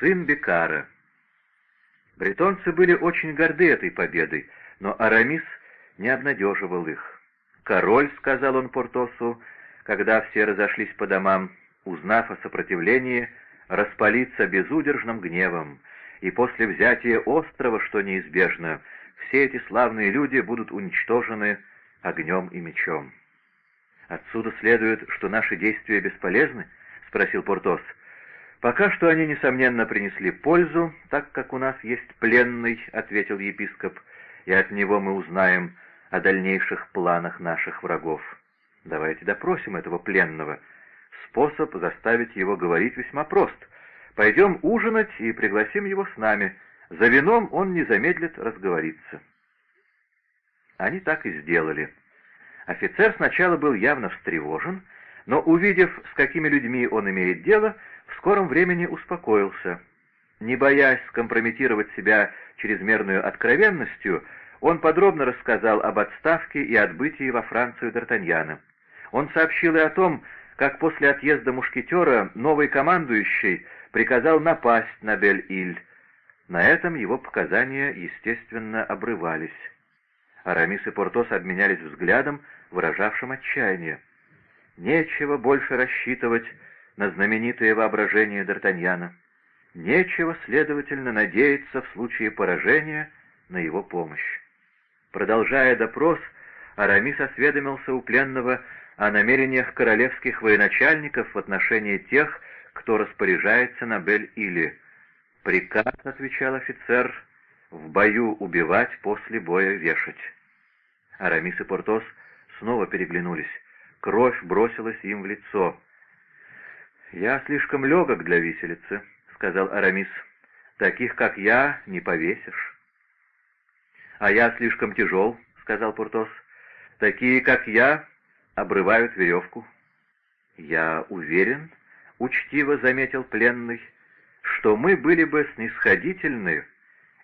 сын Бекара. Бретонцы были очень горды этой победой, но Арамис не обнадеживал их. «Король», — сказал он Портосу, когда все разошлись по домам, узнав о сопротивлении, распалится безудержным гневом, и после взятия острова, что неизбежно, все эти славные люди будут уничтожены огнем и мечом. «Отсюда следует, что наши действия бесполезны?» — спросил Портос. «Пока что они, несомненно, принесли пользу, так как у нас есть пленный», — ответил епископ, — «и от него мы узнаем о дальнейших планах наших врагов. Давайте допросим этого пленного. Способ заставить его говорить весьма прост. Пойдем ужинать и пригласим его с нами. За вином он не замедлит разговориться». Они так и сделали. Офицер сначала был явно встревожен, но, увидев, с какими людьми он имеет дело, в скором времени успокоился. Не боясь скомпрометировать себя чрезмерную откровенностью, он подробно рассказал об отставке и отбытии во Францию Д'Артаньяна. Он сообщил и о том, как после отъезда мушкетера новый командующий приказал напасть на Бель-Иль. На этом его показания, естественно, обрывались. Арамис и Портос обменялись взглядом, выражавшим отчаяние. Нечего больше рассчитывать на знаменитое воображение Д'Артаньяна. Нечего, следовательно, надеяться в случае поражения на его помощь. Продолжая допрос, Арамис осведомился у пленного о намерениях королевских военачальников в отношении тех, кто распоряжается на Бель-Иле. «Приказ», — отвечал офицер, — «в бою убивать, после боя вешать». Арамис и Портос снова переглянулись. Кровь бросилась им в лицо. «Я слишком легок для виселицы», — сказал Арамис. «Таких, как я, не повесишь». «А я слишком тяжел», — сказал Портос. «Такие, как я, обрывают веревку». «Я уверен», — учтиво заметил пленный, — «что мы были бы снисходительны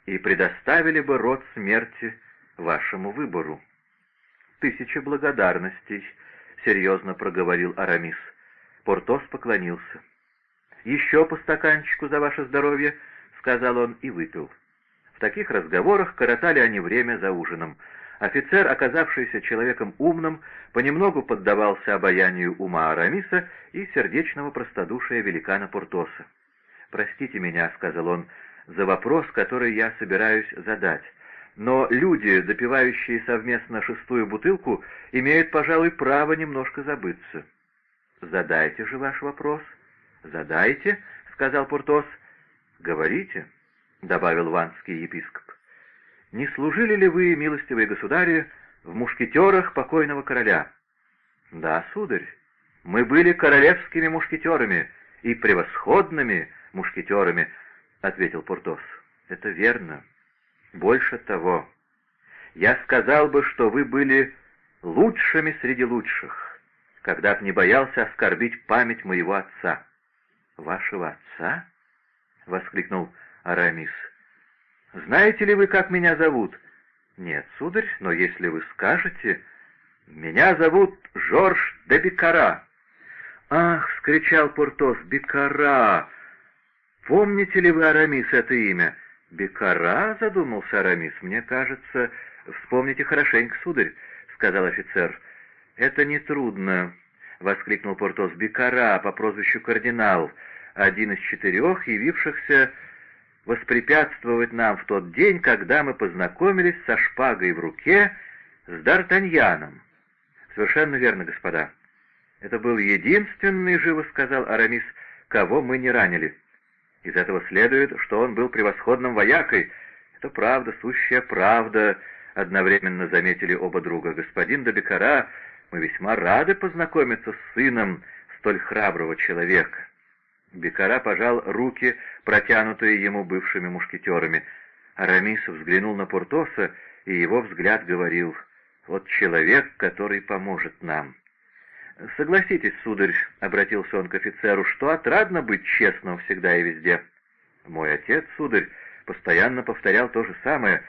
и предоставили бы род смерти вашему выбору». «Тысяча благодарностей», — серьезно проговорил Арамис. Портос поклонился. «Еще по стаканчику за ваше здоровье», — сказал он и выпил. В таких разговорах коротали они время за ужином. Офицер, оказавшийся человеком умным, понемногу поддавался обаянию ума Арамиса и сердечного простодушия великана Портоса. «Простите меня», — сказал он, — «за вопрос, который я собираюсь задать но люди, допивающие совместно шестую бутылку, имеют, пожалуй, право немножко забыться. «Задайте же ваш вопрос». «Задайте», — сказал Пуртос. «Говорите», — добавил ванский епископ. «Не служили ли вы, милостивые государи, в мушкетерах покойного короля?» «Да, сударь, мы были королевскими мушкетерами и превосходными мушкетерами», — ответил Пуртос. «Это верно». Больше того, я сказал бы, что вы были лучшими среди лучших, когда б не боялся оскорбить память моего отца. «Вашего отца?» — воскликнул Арамис. «Знаете ли вы, как меня зовут?» «Нет, сударь, но если вы скажете...» «Меня зовут Жорж де Бекара». «Ах!» — скричал Портос, — «Бекара!» «Помните ли вы, Арамис, это имя?» «Бекара?» — задумался Арамис. «Мне кажется...» «Вспомните хорошенько, сударь», — сказал офицер. «Это нетрудно», — воскликнул Портос. «Бекара по прозвищу Кардинал, один из четырех, явившихся воспрепятствовать нам в тот день, когда мы познакомились со шпагой в руке с Д'Артаньяном». «Совершенно верно, господа. Это был единственный, — живо сказал Арамис, — кого мы не ранили». Из этого следует, что он был превосходным воякой. Это правда, сущая правда, — одновременно заметили оба друга. Господин Добекара, мы весьма рады познакомиться с сыном столь храброго человека. Бекара пожал руки, протянутые ему бывшими мушкетерами. Арамис взглянул на Портоса, и его взгляд говорил, «Вот человек, который поможет нам». «Согласитесь, сударь», — обратился он к офицеру, — «что отрадно быть честным всегда и везде». «Мой отец, сударь, постоянно повторял то же самое.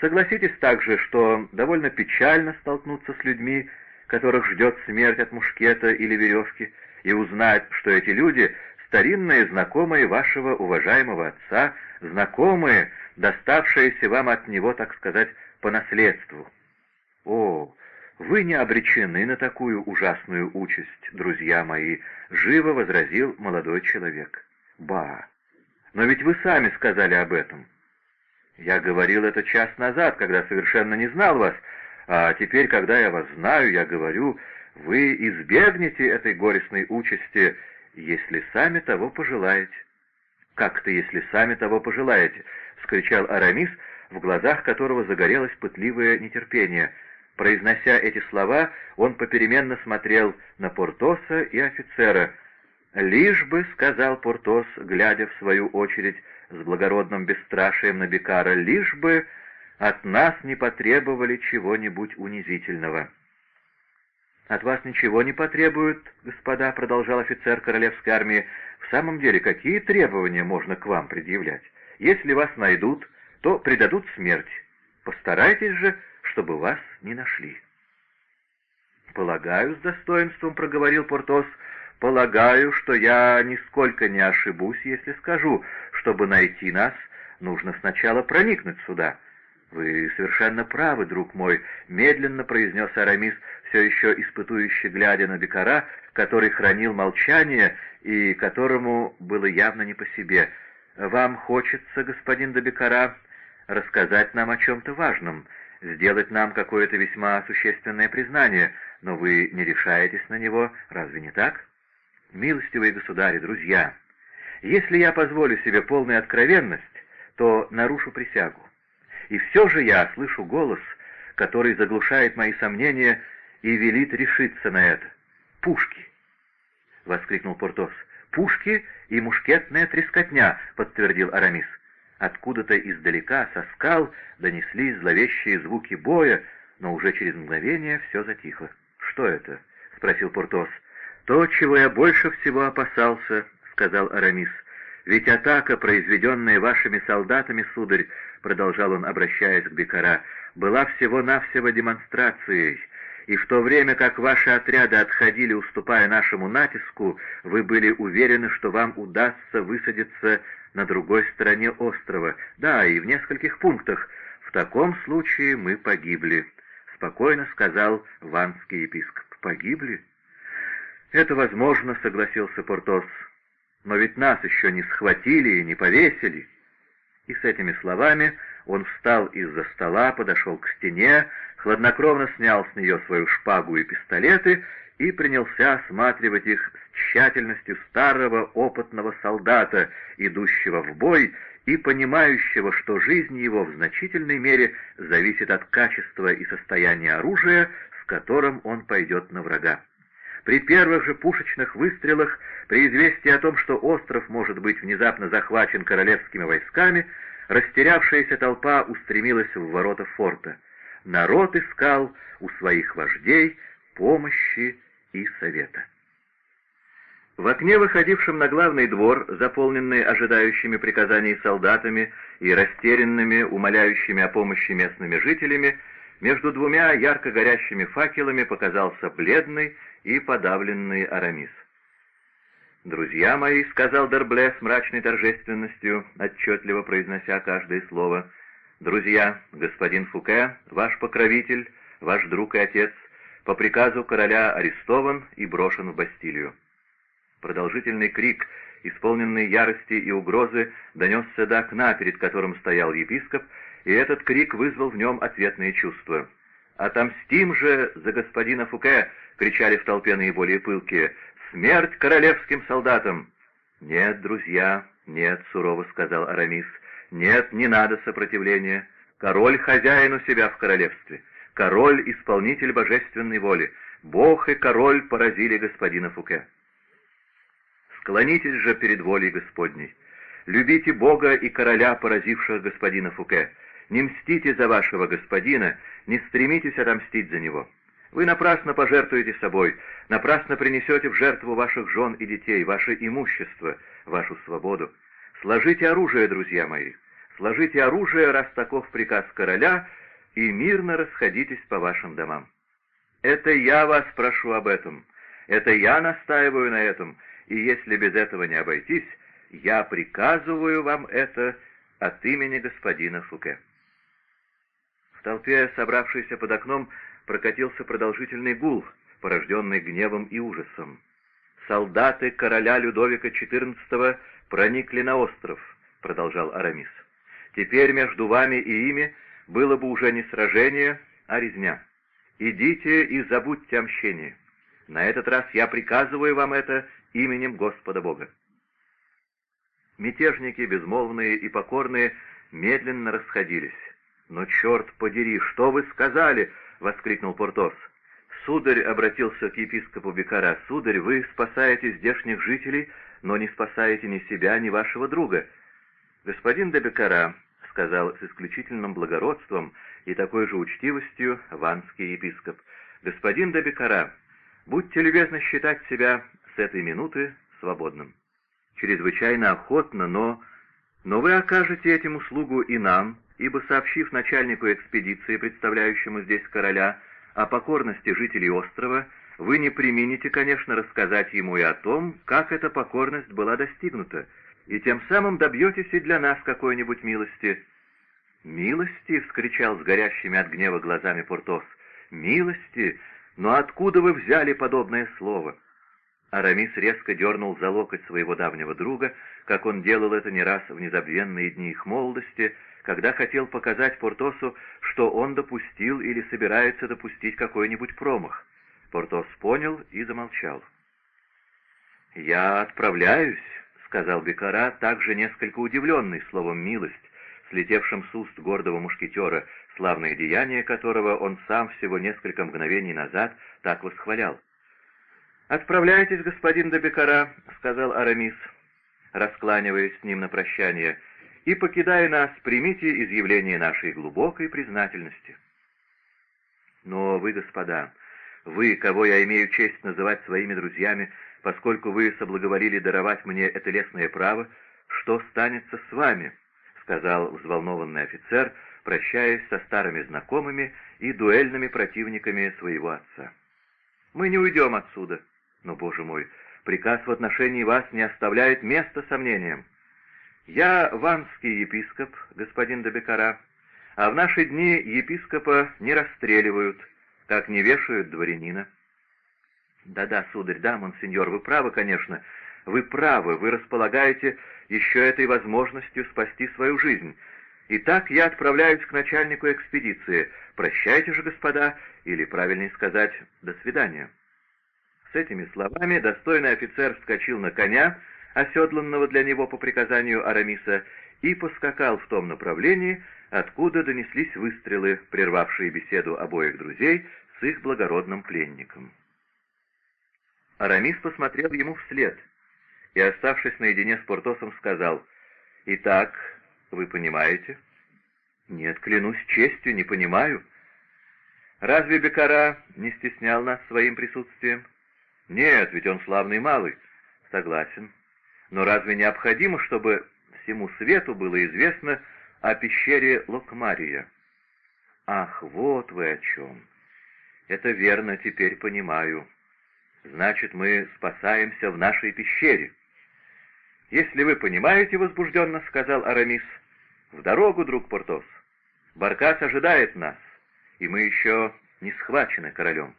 Согласитесь также, что довольно печально столкнуться с людьми, которых ждет смерть от мушкета или веревки, и узнать, что эти люди старинные знакомые вашего уважаемого отца, знакомые, доставшиеся вам от него, так сказать, по наследству. О, вы не обречены на такую ужасную участь, друзья мои, живо возразил молодой человек. Ба! Но ведь вы сами сказали об этом. Я говорил это час назад, когда совершенно не знал вас, а теперь, когда я вас знаю, я говорю, вы избегнете этой горестной участи, если сами того пожелаете. «Как-то, если сами того пожелаете!» — вскричал Арамис, в глазах которого загорелось пытливое нетерпение. Произнося эти слова, он попеременно смотрел на Портоса и офицера. «Лишь бы», — сказал Портос, глядя в свою очередь с благородным бесстрашием на Бекара, — «лишь бы от нас не потребовали чего-нибудь унизительного». «От вас ничего не потребуют, господа», — продолжал офицер королевской армии. «В самом деле, какие требования можно к вам предъявлять? Если вас найдут, то предадут смерть. Постарайтесь же, чтобы вас не нашли». «Полагаю, с достоинством проговорил Портос, полагаю, что я нисколько не ошибусь, если скажу, чтобы найти нас, нужно сначала проникнуть сюда». «Вы совершенно правы, друг мой», — медленно произнес Арамис, все еще испытующе глядя на Бекара, который хранил молчание и которому было явно не по себе. «Вам хочется, господин Добекара, рассказать нам о чем-то важном, сделать нам какое-то весьма существенное признание, но вы не решаетесь на него, разве не так? Милостивые государи, друзья, если я позволю себе полную откровенность, то нарушу присягу. И все же я слышу голос, который заглушает мои сомнения и велит решиться на это. «Пушки!» — воскликнул Портос. «Пушки и мушкетная трескотня!» — подтвердил Арамис. Откуда-то издалека, со скал, донеслись зловещие звуки боя, но уже через мгновение все затихло. «Что это?» — спросил Портос. «То, чего я больше всего опасался», — сказал Арамис. «Ведь атака, произведенная вашими солдатами, сударь, — продолжал он, обращаясь к Бекара, — была всего-навсего демонстрацией, и в то время как ваши отряды отходили, уступая нашему натиску, вы были уверены, что вам удастся высадиться на другой стороне острова, да, и в нескольких пунктах. В таком случае мы погибли, — спокойно сказал ванский епископ. Погибли? Это возможно, — согласился Портос, — но ведь нас еще не схватили и не повесили. И с этими словами он встал из-за стола, подошел к стене, хладнокровно снял с нее свою шпагу и пистолеты и принялся осматривать их с тщательностью старого опытного солдата, идущего в бой и понимающего, что жизнь его в значительной мере зависит от качества и состояния оружия, с которым он пойдет на врага. При первых же пушечных выстрелах, при известии о том, что остров может быть внезапно захвачен королевскими войсками, растерявшаяся толпа устремилась в ворота форта — народ искал у своих вождей помощи и совета. В окне, выходившем на главный двор, заполненный ожидающими приказаний солдатами и растерянными, умоляющими о помощи местными жителями, между двумя ярко горящими факелами показался бледный и подавленный Арамис. «Друзья мои», — сказал Дербле с мрачной торжественностью, отчетливо произнося каждое слово, «Друзья, господин Фуке, ваш покровитель, ваш друг и отец, по приказу короля арестован и брошен в Бастилию». Продолжительный крик, исполненный ярости и угрозы, донесся до окна, перед которым стоял епископ, и этот крик вызвал в нем ответные чувства. «Отомстим же за господина Фуке!» — кричали в толпе наиболее пылкие. «Смерть королевским солдатам!» «Нет, друзья, нет», — сурово сказал Арамис, — нет, не надо сопротивления. Король хозяин у себя в королевстве. Король — исполнитель божественной воли. Бог и король поразили господина Фуке. Склонитесь же перед волей Господней. Любите Бога и короля, поразившего господина Фуке. Не мстите за вашего господина, не стремитесь отомстить за него. Вы напрасно пожертвуете собой, напрасно принесете в жертву ваших жен и детей, ваше имущество, вашу свободу. Сложите оружие, друзья мои, сложите оружие, раз таков приказ короля, и мирно расходитесь по вашим домам. Это я вас прошу об этом, это я настаиваю на этом, и если без этого не обойтись, я приказываю вам это от имени господина Фуке». В толпе, собравшейся под окном, прокатился продолжительный гул, порожденный гневом и ужасом. «Солдаты короля Людовика XIV проникли на остров», — продолжал Арамис. «Теперь между вами и ими было бы уже не сражение, а резня. Идите и забудьте о мщении. На этот раз я приказываю вам это именем Господа Бога». Мятежники, безмолвные и покорные, медленно расходились. «Но черт подери, что вы сказали?» — воскликнул Портос. «Сударь», — обратился к епископу Бекара, — «сударь, вы спасаете здешних жителей, но не спасаете ни себя, ни вашего друга». «Господин де Бекара», — сказал с исключительным благородством и такой же учтивостью ванский епископ, — «господин де Бекара, будьте любезны считать себя с этой минуты свободным». «Чрезвычайно охотно, но...» «Но вы окажете этим услугу и нам, ибо, сообщив начальнику экспедиции, представляющему здесь короля, о покорности жителей острова, вы не примените, конечно, рассказать ему и о том, как эта покорность была достигнута, и тем самым добьетесь и для нас какой-нибудь милости». «Милости!» — вскричал с горящими от гнева глазами Портос. «Милости! Но откуда вы взяли подобное слово?» Арамис резко дернул за локоть своего давнего друга, как он делал это не раз в незабвенные дни их молодости, когда хотел показать Портосу, что он допустил или собирается допустить какой-нибудь промах. Портос понял и замолчал. «Я отправляюсь», — сказал Бекара, также несколько удивленный словом «милость», слетевшим с уст гордого мушкетера, славное деяние которого он сам всего несколько мгновений назад так восхвалял. «Отправляйтесь, господин Добекара», — сказал Арамис, раскланиваясь с ним на прощание, — «и, покидая нас, примите изъявление нашей глубокой признательности». «Но вы, господа, вы, кого я имею честь называть своими друзьями, поскольку вы соблаговолили даровать мне это лесное право, что станется с вами?» — сказал взволнованный офицер, прощаясь со старыми знакомыми и дуэльными противниками своего отца. «Мы не уйдем отсюда», но, Боже мой, приказ в отношении вас не оставляет места сомнениям. Я ванский епископ, господин Добекара, а в наши дни епископа не расстреливают, как не вешают дворянина. Да-да, сударь, да, монсеньор, вы правы, конечно, вы правы, вы располагаете еще этой возможностью спасти свою жизнь. Итак, я отправляюсь к начальнику экспедиции. Прощайте же, господа, или, правильнее сказать, до свидания. С этими словами достойный офицер вскочил на коня, оседланного для него по приказанию Арамиса, и поскакал в том направлении, откуда донеслись выстрелы, прервавшие беседу обоих друзей с их благородным пленником. Арамис посмотрел ему вслед и, оставшись наедине с Портосом, сказал, «Итак, вы понимаете?» «Нет, клянусь честью, не понимаю». «Разве Бекара не стеснял нас своим присутствием?» Нет, ведь он славный малый. Согласен. Но разве необходимо, чтобы всему свету было известно о пещере Локмария? Ах, вот вы о чем. Это верно, теперь понимаю. Значит, мы спасаемся в нашей пещере. Если вы понимаете, — возбужденно сказал Арамис, — в дорогу, друг Портос. Баркас ожидает нас, и мы еще не схвачены королем.